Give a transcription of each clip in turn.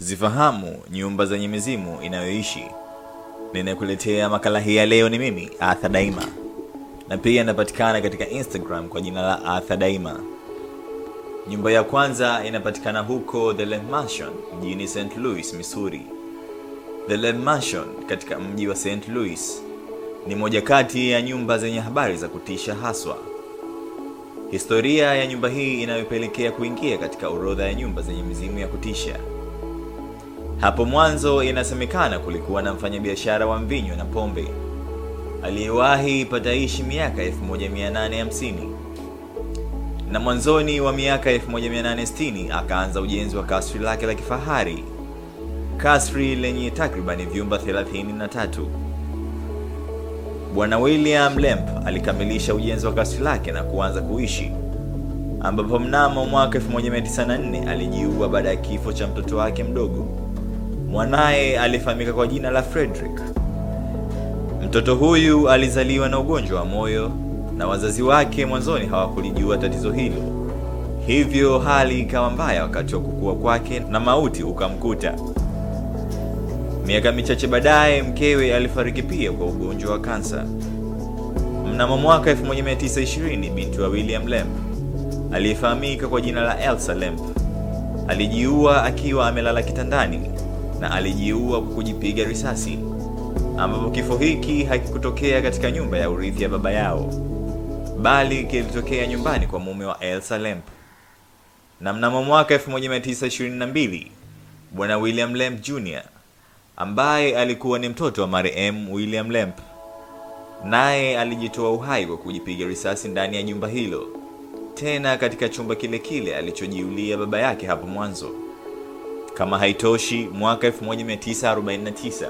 Zifahamu nyumba zenye mizimu inayoishi. Ninakuletea makala hii ya leo ni mimi Arthur Daima, na pia inapatikana katika Instagram kwa jina la Arthur Daima. Nyumba ya kwanza inapatikana huko The Lemp Mansion mjini St. Louis, Missouri. The Lemp Mansion katika mji wa St. Louis ni moja kati ya nyumba zenye habari za kutisha haswa. Historia ya nyumba hii inayopelekea kuingia katika orodha ya nyumba zenye mizimu ya kutisha. Hapo mwanzo inasemekana kulikuwa na mfanyabiashara wa mvinyo na pombe aliyewahi pataishi miaka 1850 na mwanzoni wa miaka 1860 akaanza ujenzi wa kasri lake la kifahari, kasri lenye takribani vyumba 33. Bwana William Lemp alikamilisha ujenzi wa kasri lake na kuanza kuishi, ambapo mnamo mwaka 1904 alijiua baada ya kifo cha mtoto wake mdogo. Mwanaye alifahamika kwa jina la Frederick. Mtoto huyu alizaliwa na ugonjwa wa moyo na wazazi wake mwanzoni hawakulijua tatizo hilo, hivyo hali ikawa mbaya wakati wa kukua kwake na mauti ukamkuta. Miaka michache baadaye mkewe alifariki pia kwa ugonjwa wa kansa. Mnamo mwaka 1920 binti wa William Lemp aliyefahamika kwa jina la Elsa Lemp alijiua akiwa amelala kitandani na alijiua kwa kujipiga risasi, ambapo kifo hiki hakikutokea katika nyumba ya urithi ya baba yao, bali kilitokea nyumbani kwa mume wa Elsa Lemp. Na mnamo mwaka 1922 bwana William Lemp Jr ambaye alikuwa ni mtoto wa marehemu William Lemp naye alijitoa uhai kwa kujipiga risasi ndani ya jumba hilo, tena katika chumba kile kile alichojiulia baba yake hapo mwanzo. Kama haitoshi, mwaka 1949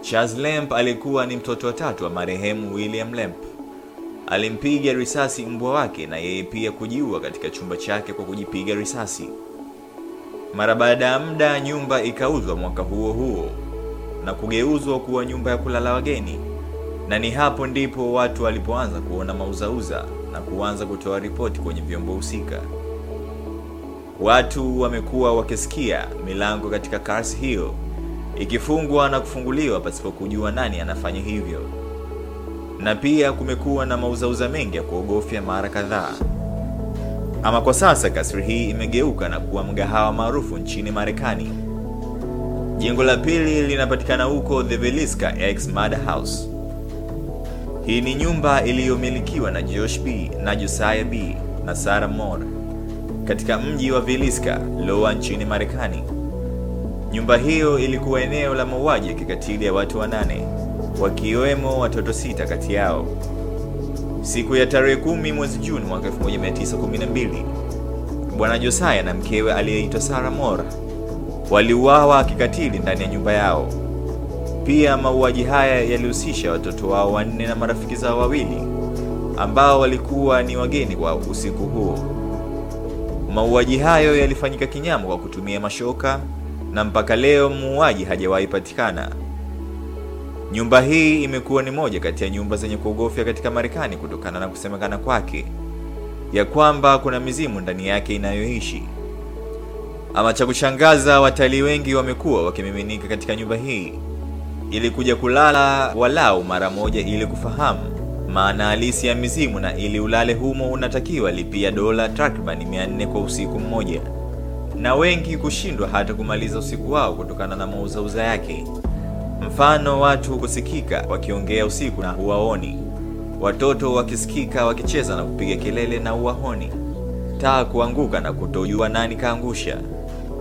Charles Lemp alikuwa ni mtoto wa tatu wa marehemu William Lemp. Alimpiga risasi mbwa wake na yeye pia kujiua katika chumba chake kwa kujipiga risasi. Mara baada ya muda, nyumba ikauzwa mwaka huo huo na kugeuzwa kuwa nyumba ya kulala wageni, na ni hapo ndipo watu walipoanza kuona mauzauza na kuanza kutoa ripoti kwenye vyombo husika. Watu wamekuwa wakisikia milango katika kasi hiyo ikifungwa na kufunguliwa pasipo kujua nani anafanya hivyo, na pia kumekuwa na mauzauza mengi ya kuogofya mara kadhaa. Ama kwa sasa kasri hii imegeuka na kuwa mgahawa maarufu nchini Marekani. Jengo la pili linapatikana huko The Veliska X Murder House. Hii ni nyumba iliyomilikiwa na Josh B na Josiah B na Sarah Moore katika mji wa Villisca, Iowa nchini Marekani. Nyumba hiyo ilikuwa eneo la mauaji ya kikatili ya watu wanane, wakiwemo watoto sita kati yao. Siku ya tarehe kumi mwezi Juni mwaka 1912 bwana Josiah na mkewe aliyeitwa Sarah Moore waliuawa kikatili ndani ya nyumba yao. Pia mauaji haya yalihusisha watoto wao wanne na marafiki zao wawili ambao walikuwa ni wageni wa usiku huo. Mauaji hayo yalifanyika kinyama kwa kutumia mashoka na mpaka leo muuaji hajawahi patikana. Nyumba hii imekuwa ni moja kati ya nyumba zenye kuogofya katika Marekani kutokana na kusemekana kwake ya kwamba kuna mizimu ndani yake inayoishi. Ama cha kushangaza, watalii wengi wamekuwa wakimiminika katika nyumba hii ili kuja kulala walau mara moja ili kufahamu maana halisi ya mizimu, na ili ulale humo unatakiwa lipia dola takribani 400 kwa usiku mmoja, na wengi kushindwa hata kumaliza usiku wao kutokana na mauzauza yake. Mfano, watu kusikika wakiongea usiku na huwaoni, watoto wakisikika wakicheza na kupiga kelele na huwaoni, taa kuanguka na kutojua nani kaangusha,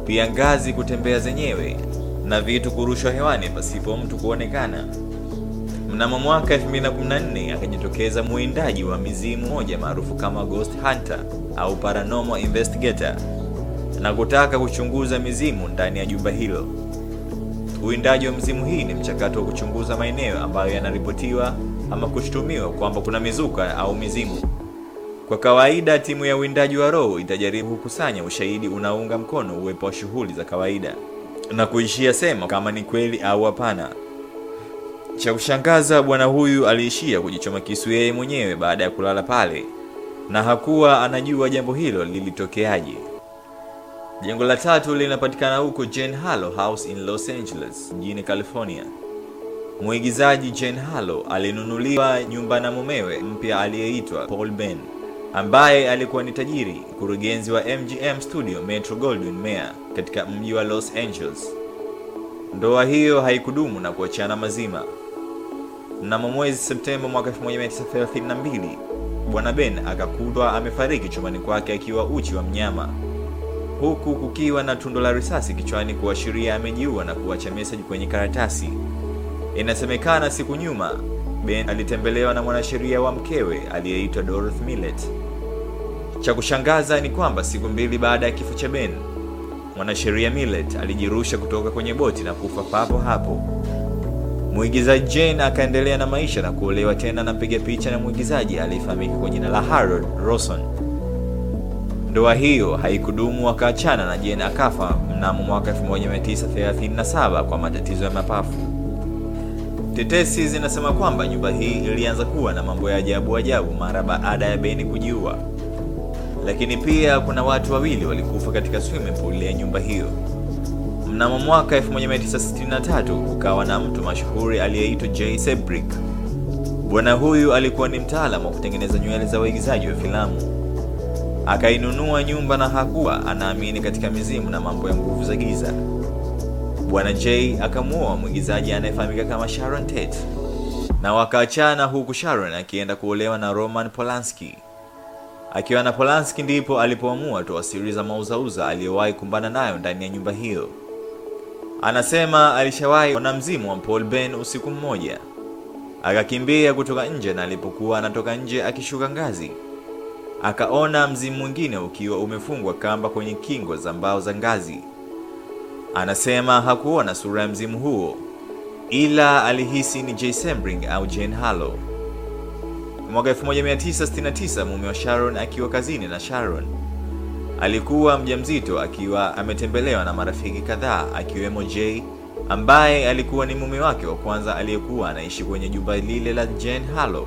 pia ngazi kutembea zenyewe na vitu kurushwa hewani pasipo mtu kuonekana. Mnamo mwaka 2014 akajitokeza mwindaji wa mizimu moja maarufu kama Ghost Hunter au Paranormal Investigator na kutaka kuchunguza mizimu ndani ya jumba hilo. Uwindaji wa mizimu hii ni mchakato wa kuchunguza maeneo ambayo yanaripotiwa ama kushutumiwa kwamba kuna mizuka au mizimu. Kwa kawaida, timu ya uwindaji wa roho itajaribu kukusanya ushahidi unaounga mkono uwepo wa shughuli za kawaida na kuishia sema kama ni kweli au hapana. Cha kushangaza, bwana huyu aliishia kujichoma kisu yeye mwenyewe baada ya kulala pale, na hakuwa anajua jambo hilo lilitokeaje. Jengo la tatu linapatikana huko Jane Harlow House in Los Angeles, mjini California. Mwigizaji Jane Harlow alinunuliwa nyumba na mumewe mpya aliyeitwa Paul Ben, ambaye alikuwa ni tajiri, mkurugenzi wa MGM Studio Metro Goldwyn Mayer katika mji wa Los Angeles. Ndoa hiyo haikudumu na kuachana mazima. Mnamo mwezi Septemba mwaka 1932 Bwana Ben akakutwa amefariki chumbani kwake akiwa uchi wa mnyama, huku kukiwa na tundo la risasi kichwani kuashiria amejiua na kuacha message kwenye karatasi. Inasemekana siku nyuma Ben alitembelewa na mwanasheria wa mkewe aliyeitwa Dorothy Millet. Cha kushangaza ni kwamba siku mbili baada ya kifo cha Ben, mwanasheria Millet alijirusha kutoka kwenye boti na kufa papo hapo. Mwigizaji Jane akaendelea na maisha na kuolewa tena na mpiga picha na mwigizaji aliyefahamika kwa jina la Harold Rawson. Ndoa hiyo haikudumu, wakaachana na Jane akafa mnamo mwaka 1937 kwa matatizo ya mapafu. Tetesi zinasema kwamba nyumba hii ilianza kuwa na mambo ya ajabu ajabu mara baada ya Ben kujiua, lakini pia kuna watu wawili walikufa katika swimming pool ya nyumba hiyo. Mnamo mwaka 1963 kukawa na mtu mashuhuri aliyeitwa Jay Sebrick. Bwana huyu alikuwa ni mtaalamu wa kutengeneza nywele za waigizaji wa filamu. Akainunua nyumba na hakuwa anaamini katika mizimu na mambo ya nguvu za giza. Bwana Jay akamuoa mwigizaji anayefahamika kama Sharon Tate na wakaachana, huku Sharon akienda kuolewa na Roman Polanski. Akiwa na Polanski ndipo alipoamua toa siri za mauzauza aliyowahi kumbana nayo ndani ya nyumba hiyo. Anasema alishawahi ona mzimu wa Paul Ben usiku mmoja, akakimbia kutoka nje, na alipokuwa anatoka nje akishuka ngazi, akaona mzimu mwingine ukiwa umefungwa kamba kwenye kingo za mbao za ngazi. Anasema hakuona sura ya mzimu huo, ila alihisi ni Jay Sembring au Jane Harlow. Mwaka 1969 mume wa Sharon akiwa kazini na Sharon alikuwa mjamzito akiwa ametembelewa na marafiki kadhaa akiwemo Jay ambaye alikuwa ni mume wake wa kwanza aliyekuwa anaishi kwenye jumba lile la Jane Harlow,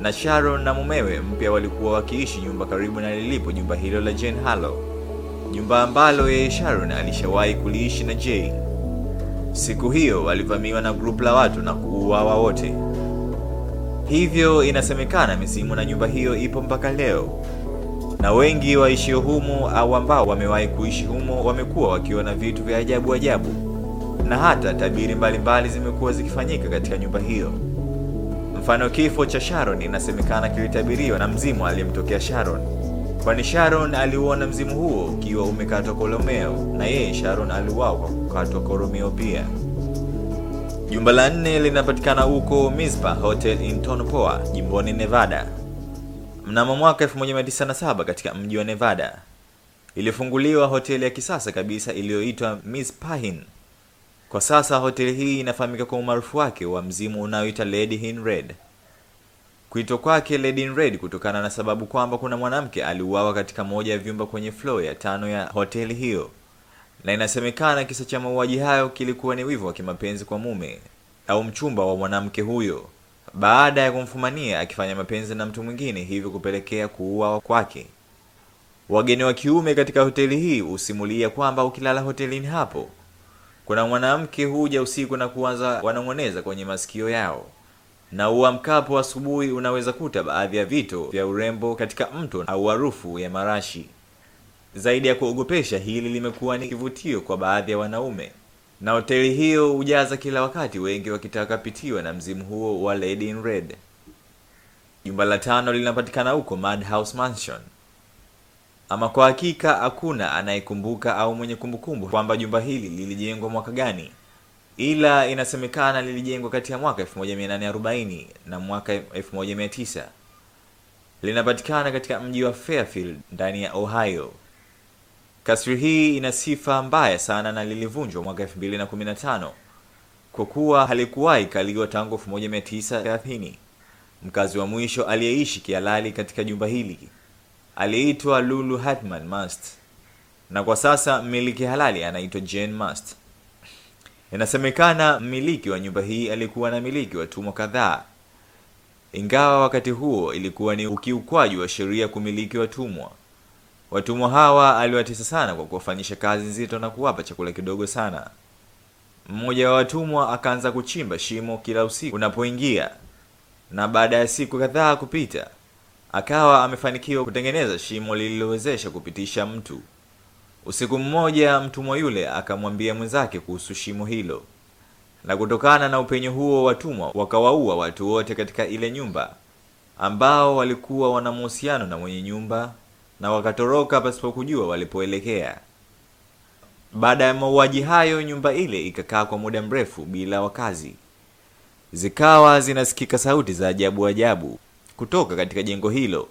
na Sharon na mumewe mpya walikuwa wakiishi nyumba karibu na lilipo jumba hilo la Jane Harlow, jumba ambalo yeye Sharon alishawahi kuliishi na Jay. Siku hiyo walivamiwa na grupu la watu na kuuawa wote. Hivyo inasemekana misimu na nyumba hiyo ipo mpaka leo, na wengi waishio humo au ambao wamewahi kuishi humo wamekuwa wakiona vitu vya ajabu ajabu, na hata tabiri mbalimbali zimekuwa zikifanyika katika nyumba hiyo. Mfano, kifo cha Sharon inasemekana kilitabiriwa na mzimu aliyemtokea Sharon, kwani Sharon aliuona mzimu huo ukiwa umekatwa kwa Romeo, na yeye Sharon aliuawa kwa kukatwa kwa Romeo pia. Jumba la nne linapatikana huko Mizpah Hotel in Tonopah, jimboni Nevada. Mnamo mwaka 1907 katika mji wa Nevada ilifunguliwa hoteli ya kisasa kabisa iliyoitwa Miss Pahin. Kwa sasa hoteli hii inafahamika kwa umaarufu wake wa mzimu unaoita Lady in Red. Kuitwa kwake Lady in Red kutokana na sababu kwamba kuna mwanamke aliuawa katika moja ya vyumba kwenye floor ya tano ya hoteli hiyo, na inasemekana kisa cha mauaji hayo kilikuwa ni wivu wa kimapenzi kwa mume au mchumba wa mwanamke huyo baada ya kumfumania akifanya mapenzi na mtu mwingine, hivyo kupelekea kuua kwake. Wageni wa kiume katika hoteli hii husimulia kwamba ukilala hotelini hapo, kuna mwanamke huja usiku na kuanza wanang'oneza kwenye masikio yao, na uamkapo asubuhi unaweza kuta baadhi ya vito vya urembo katika mto au harufu ya marashi. Zaidi ya kuogopesha, hili limekuwa ni kivutio kwa baadhi ya wanaume na hoteli hiyo hujaza kila wakati, wengi wakitaka pitiwa na mzimu huo wa Lady in Red. Jumba la tano linapatikana huko Madhouse Mansion. Ama kwa hakika hakuna anayekumbuka au mwenye kumbukumbu kwamba jumba hili lilijengwa mwaka gani, ila inasemekana lilijengwa kati ya mwaka 1840 na mwaka 1900. Linapatikana katika mji wa Fairfield ndani ya Ohio. Kasri hii ina sifa mbaya sana na lilivunjwa mwaka 2015 kwa kuwa halikuwahi kaliwa tangu 1930. Mkazi wa mwisho aliyeishi kihalali katika jumba hili aliitwa Lulu Hartman Mast, na kwa sasa mmiliki halali anaitwa Jane Mast. Inasemekana mmiliki wa nyumba hii alikuwa na miliki watumwa kadhaa, ingawa wakati huo ilikuwa ni ukiukwaji wa sheria kumiliki watumwa. Watumwa hawa aliwatesa sana kwa kuwafanyisha kazi nzito na kuwapa chakula kidogo sana. Mmoja wa watumwa akaanza kuchimba shimo kila usiku unapoingia, na baada ya siku kadhaa kupita, akawa amefanikiwa kutengeneza shimo lililowezesha kupitisha mtu. Usiku mmoja, mtumwa yule akamwambia mwenzake kuhusu shimo hilo, na kutokana na upenyo huo, watumwa wakawaua watu wote katika ile nyumba ambao walikuwa wana mahusiano na mwenye nyumba, na wakatoroka pasipo kujua walipoelekea. Baada ya mauaji hayo, nyumba ile ikakaa kwa muda mrefu bila wakazi. Zikawa zinasikika sauti za ajabu ajabu kutoka katika jengo hilo,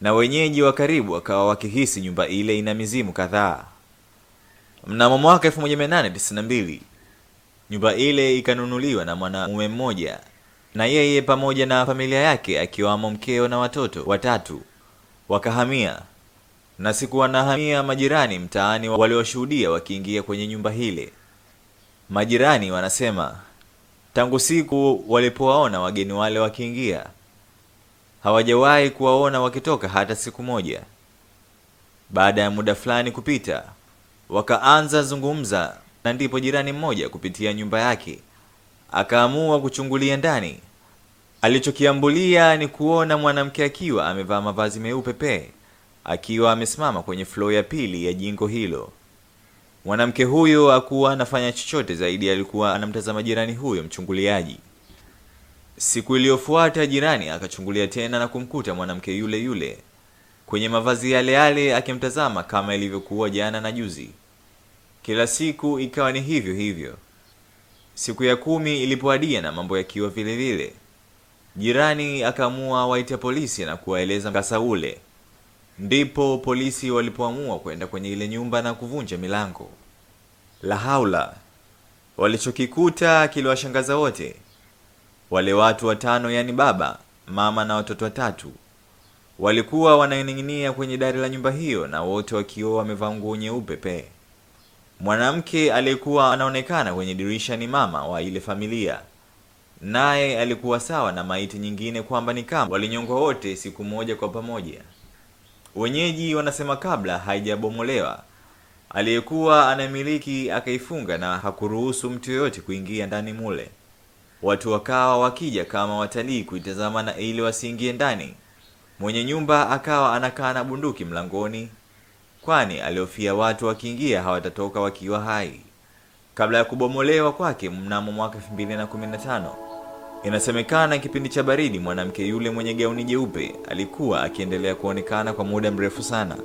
na wenyeji wa karibu wakawa wakihisi nyumba ile ina mizimu kadhaa. Mnamo mwaka 1892 nyumba ile ikanunuliwa na mwanamume mmoja, na yeye pamoja na familia yake akiwamo mkeo na watoto watatu wakahamia na siku wanahamia, majirani mtaani walioshuhudia wakiingia kwenye nyumba hile. Majirani wanasema tangu siku walipowaona wageni wale wakiingia, hawajawahi kuwaona wakitoka hata siku moja. Baada ya muda fulani kupita, wakaanza zungumza, na ndipo jirani mmoja kupitia nyumba yake akaamua kuchungulia ndani. Alichokiambulia ni kuona mwanamke akiwa amevaa mavazi meupe pe akiwa amesimama kwenye floor ya pili ya jingo hilo. Mwanamke huyo hakuwa anafanya chochote zaidi, alikuwa anamtazama jirani huyo mchunguliaji. Siku iliyofuata jirani akachungulia tena na kumkuta mwanamke yule yule kwenye mavazi yale yale akimtazama kama ilivyokuwa jana na juzi. Kila siku ikawa ni hivyo hivyo. Siku ya kumi ilipoadia na mambo yakiwa vile vile, jirani akaamua waite polisi na kuwaeleza mkasa ule. Ndipo polisi walipoamua kwenda kwenye ile nyumba na kuvunja milango. La haula! Walichokikuta kiliwashangaza wote. Wale watu watano, yani baba, mama na watoto watatu, walikuwa wananing'inia kwenye dari la nyumba hiyo, na wote wakiwa wamevaa nguo nyeupe pe. Mwanamke aliyekuwa anaonekana kwenye dirisha ni mama wa ile familia, naye alikuwa sawa na maiti nyingine, kwamba ni kama walinyongwa wote siku moja kwa pamoja. Wenyeji wanasema kabla haijabomolewa aliyekuwa anamiliki akaifunga na hakuruhusu mtu yoyote kuingia ndani mule. Watu wakawa wakija kama watalii kuitazama na ili wasiingie ndani. Mwenye nyumba akawa anakaa na bunduki mlangoni, kwani aliofia watu wakiingia hawatatoka wakiwa hai. Kabla ya kubomolewa kwake mnamo mwaka 2015 Inasemekana kipindi cha baridi mwanamke yule mwenye gauni jeupe alikuwa akiendelea kuonekana kwa muda mrefu sana.